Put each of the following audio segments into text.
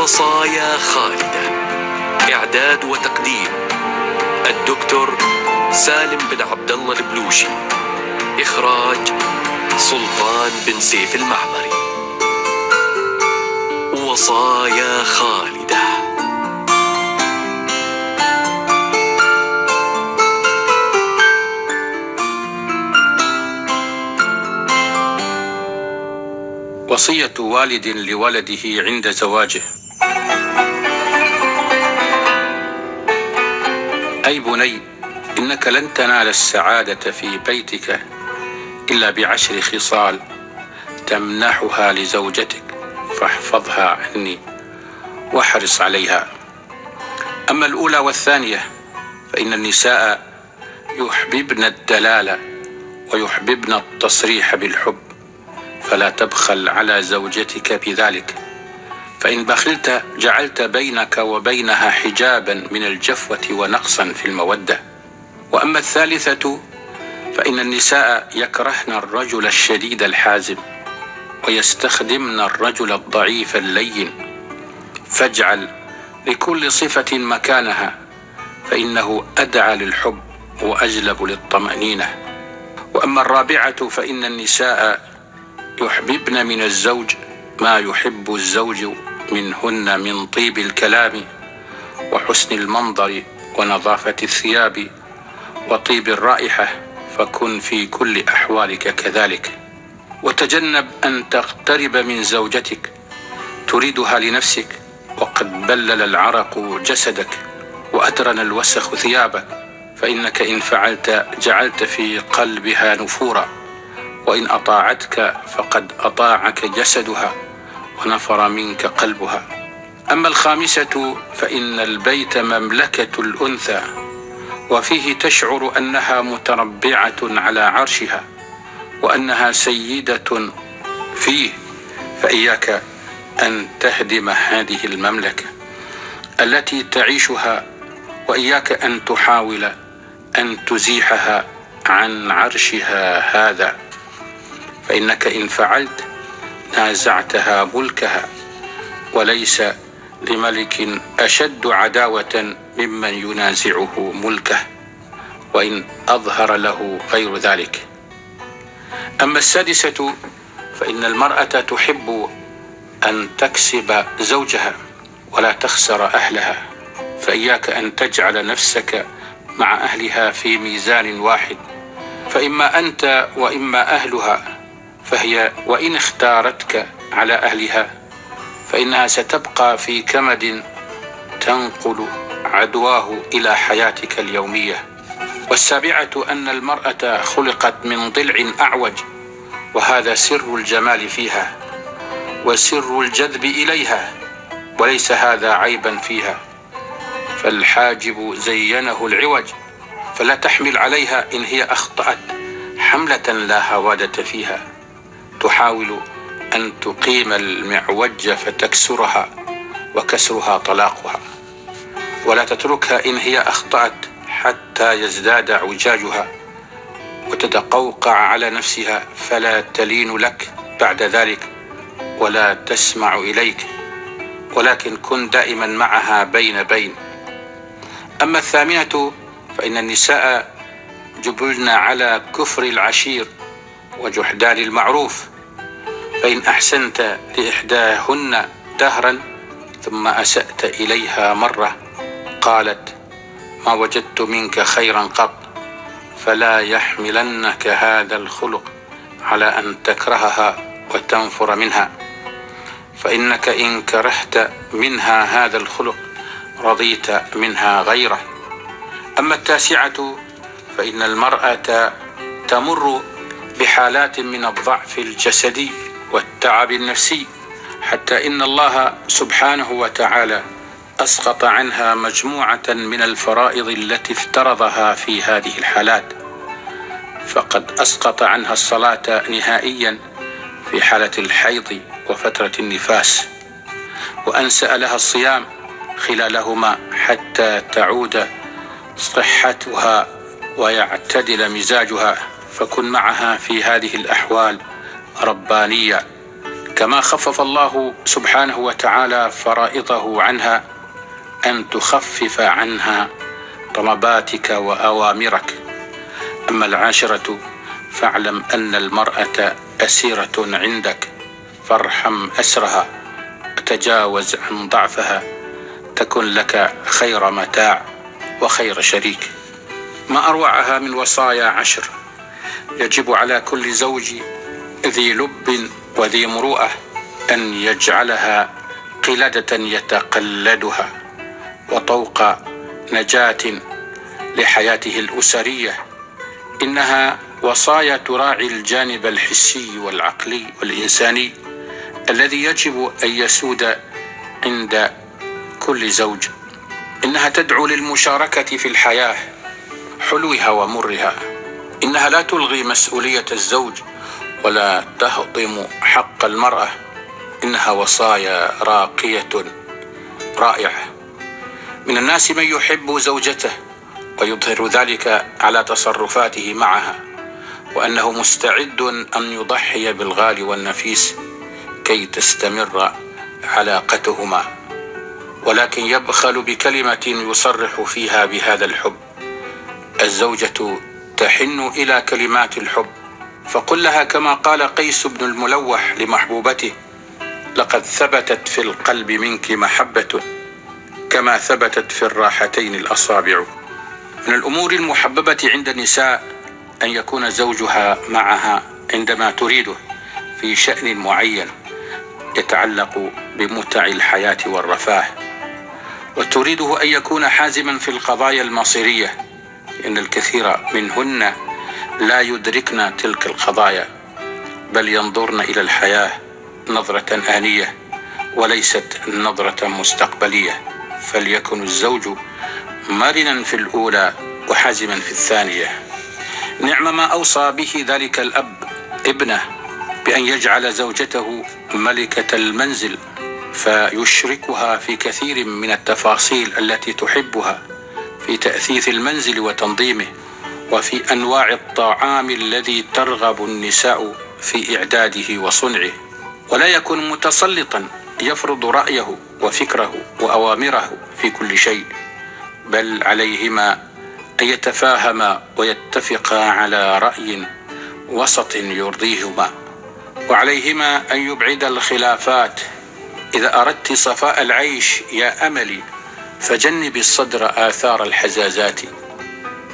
وصايا خالدة. إعداد وتقديم الدكتور سالم بن عبد الله البلوشي. إخراج سلطان بن سيف المعمري. وصايا خالدة. وصية والد لولده عند زواجه. أي بني إنك لن تنال السعادة في بيتك إلا بعشر خصال تمنحها لزوجتك فاحفظها عني واحرص عليها. أما الأولى والثانية فإن النساء يحببن الدلال ويحببن التصريح بالحب فلا تبخل على زوجتك بذلك. فإن بخلت جعلت بينك وبينها حجابا من الجفوة ونقصا في المودة. وأما الثالثة فإن النساء يكرهن الرجل الشديد الحازم ويستخدمن الرجل الضعيف اللين. فاجعل لكل صفة مكانها فإنه أدعى للحب وأجلب للطمأنينة. وأما الرابعة فإن النساء يحببن من الزوج ما يحب الزوج منهن من طيب الكلام وحسن المنظر ونظافة الثياب وطيب الرائحة فكن في كل أحوالك كذلك. وتجنب أن تقترب من زوجتك تريدها لنفسك وقد بلل العرق جسدك وأدرن الوسخ ثيابك فإنك إن فعلت جعلت في قلبها نفورا وإن أطاعتك فقد أطاعك جسدها. ونفر منك قلبها. أما الخامسة فإن البيت مملكة الأنثى وفيه تشعر أنها متربعة على عرشها وأنها سيدة فيه فإياك أن تهدم هذه المملكة التي تعيشها وإياك أن تحاول أن تزيحها عن عرشها هذا. فإنك إن فعلت نازعتها ملكها وليس لملك أشد عداوة ممن ينازعه ملكه وإن أظهر له غير ذلك. أما السادسة فإن المرأة تحب أن تكسب زوجها ولا تخسر أهلها فإياك أن تجعل نفسك مع أهلها في ميزان واحد فإما أنت وإما أهلها. فهي وإن اختارتك على أهلها فإنها ستبقى في كمد تنقل عدواه إلى حياتك اليومية. والسابعة أن المرأة خلقت من ضلع أعوج وهذا سر الجمال فيها وسر الجذب إليها وليس هذا عيبا فيها. فالحاجب زينه العوج فلا تحمل عليها إن هي أخطأت حملة لا هوادة فيها. تحاول أن تقيم المعوج فتكسرها وكسرها طلاقها. ولا تتركها إن هي أخطأت حتى يزداد اعوجاجها وتتقوقع على نفسها فلا تلين لك بعد ذلك ولا تسمع إليك ولكن كن دائما معها بين بين. أما الثامنة فإن النساء جبلن على كفر العشير وجحدان المعروف. فإن أحسنت لإحداهن دهرا ثم أسأت إليها مرة قالت ما وجدت منك خيرا قط فلا يحملنك هذا الخلق على أن تكرهها وتنفر منها فإنك إن كرهت منها هذا الخلق رضيت منها غيره أما التاسعة فإن المرأة تمر بحالات من الضعف الجسدي والتعب النفسي حتى إن الله سبحانه وتعالى أسقط عنها مجموعة من الفرائض التي افترضها في هذه الحالات. فقد أسقط عنها الصلاة نهائيا في حالة الحيض وفترة النفاس وأنسأ لها الصيام خلالهما حتى تعود صحتها ويعتدل مزاجها فكن معها في هذه الأحوال. ربانية. كما خفف الله سبحانه وتعالى فرائضه عنها أن تخفف عنها طلباتك وأوامرك. أما العاشرة فاعلم أن المرأة أسيرة عندك فارحم أسرها وتجاوز عن ضعفها تكن لك خير متاع وخير شريك. ما أروعها من وصايا عشر. يجب على كل زوج ذي لب وذي مروءة أن يجعلها قلدة يتقلدها وطوق نجاة لحياته الأسرية. إنها وصايا تراعي الجانب الحسي والعقلي والإنساني الذي يجب أن يسود عند كل زوج. إنها تدعو للمشاركة في الحياة حلوها ومرها. إنها لا تلغي مسؤولية الزوج ولا تهضم حق المرأة إنها وصايا راقية رائعة. من الناس من يحب زوجته ويظهر ذلك على تصرفاته معها وأنه مستعد أن يضحي بالغالي والنفيس كي تستمر علاقتهما. ولكن يبخل بكلمة يصرح فيها بهذا الحب. الزوجة تحن إلى كلمات الحب. فقل لها كما قال قيس بن الملوح لمحبوبته لقد ثبتت في القلب منك محبة كما ثبتت في الراحتين الأصابع. من الأمور المحببة عند النساء أن يكون زوجها معها عندما تريده في شأن معين يتعلق بمتع الحياة والرفاه وتريده أن يكون حازما في القضايا المصيرية إن الكثير منهن لا يدركن تلك القضايا بل ينظرن إلى الحياة نظرة آنية وليست نظرة مستقبلية. فليكن الزوج مرنا في الأولى وحازما في الثانية. نعم ما أوصى به ذلك الأب ابنه بأن يجعل زوجته ملكة المنزل فيشركها في كثير من التفاصيل التي تحبها في تأثيث المنزل وتنظيمه. وفي أنواع الطعام الذي ترغب النساء في إعداده وصنعه ولا يكون متسلطا يفرض رأيه وفكره وأوامره في كل شيء بل عليهما أن يتفاهما ويتفقا على رأي وسط يرضيهما وعليهما أن يبعد الخلافات. إذا أردت صفاء العيش يا أملي فجنب الصدر آثار الحزازات.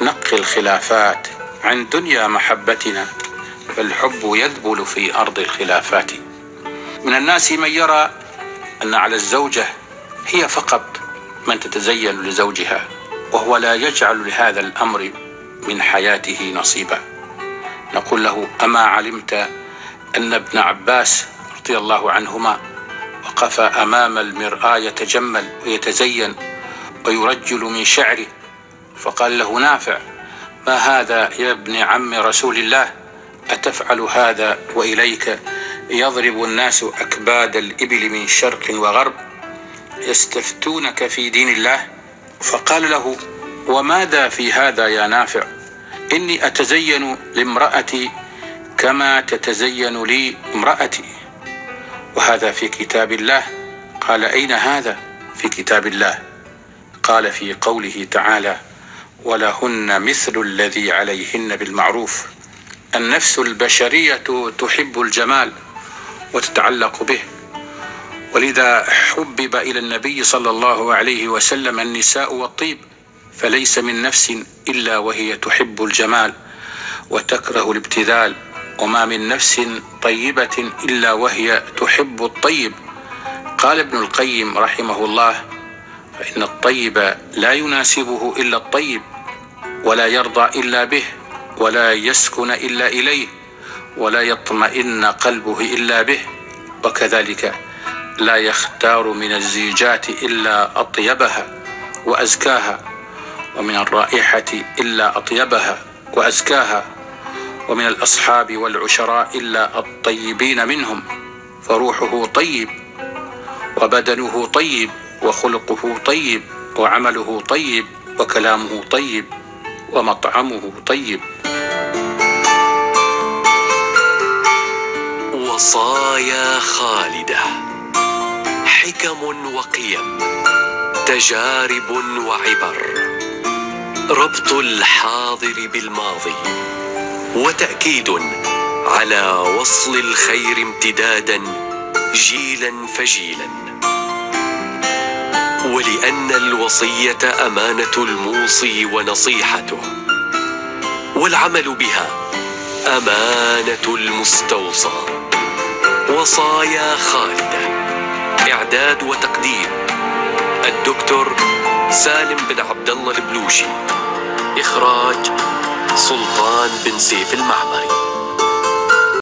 نقي الخلافات عن دنيا محبتنا فالحب يذبل في أرض الخلافات. من الناس من يرى أن على الزوجة هي فقط من تتزين لزوجها وهو لا يجعل لهذا الأمر من حياته نصيبا. نقول له أما علمت أن ابن عباس رضي الله عنهما وقف أمام المرآة يتجمل ويتزين ويرجل من شعره فقال له نافع. ما هذا يا ابن عم رسول الله؟ أتفعل هذا وإليك؟ يضرب الناس أكباد الإبل من شرق وغرب. يستفتونك في دين الله؟ فقال له وماذا في هذا يا نافع؟ إني أتزين لامرأتي كما تتزين لي امرأتي. وهذا في كتاب الله؟ قال أين هذا في كتاب الله؟ قال في قوله تعالى ولهن مثل الذي عليهن بالمعروف. النفس البشرية تحب الجمال وتتعلق به. ولذا حبب إلى النبي صلى الله عليه وسلم النساء والطيب فليس من نفس إلا وهي تحب الجمال وتكره الابتذال. وما من نفس طيبة إلا وهي تحب الطيب. قال ابن القيم رحمه الله فإن الطيب لا يناسبه إلا الطيب ولا يرضى إلا به ولا يسكن إلا إليه ولا يطمئن قلبه إلا به وكذلك لا يختار من الزيجات إلا أطيبها وأزكاها ومن الرائحة إلا أطيبها وأزكاها ومن الأصحاب والعشراء إلا الطيبين منهم فروحه طيب وبدنه طيب وخلقه طيب وعمله طيب وكلامه طيب ومطعمه طيب. وصايا خالدة حكم وقيم تجارب وعبر ربط الحاضر بالماضي وتأكيد على وصل الخير امتدادا جيلا فجيلا. ولان الوصية أمانة الموصي ونصيحته والعمل بها أمانة المستوصى وصايا خالده إعداد وتقديم الدكتور سالم بن عبد الله البلوشي إخراج سلطان بن سيف المعمري.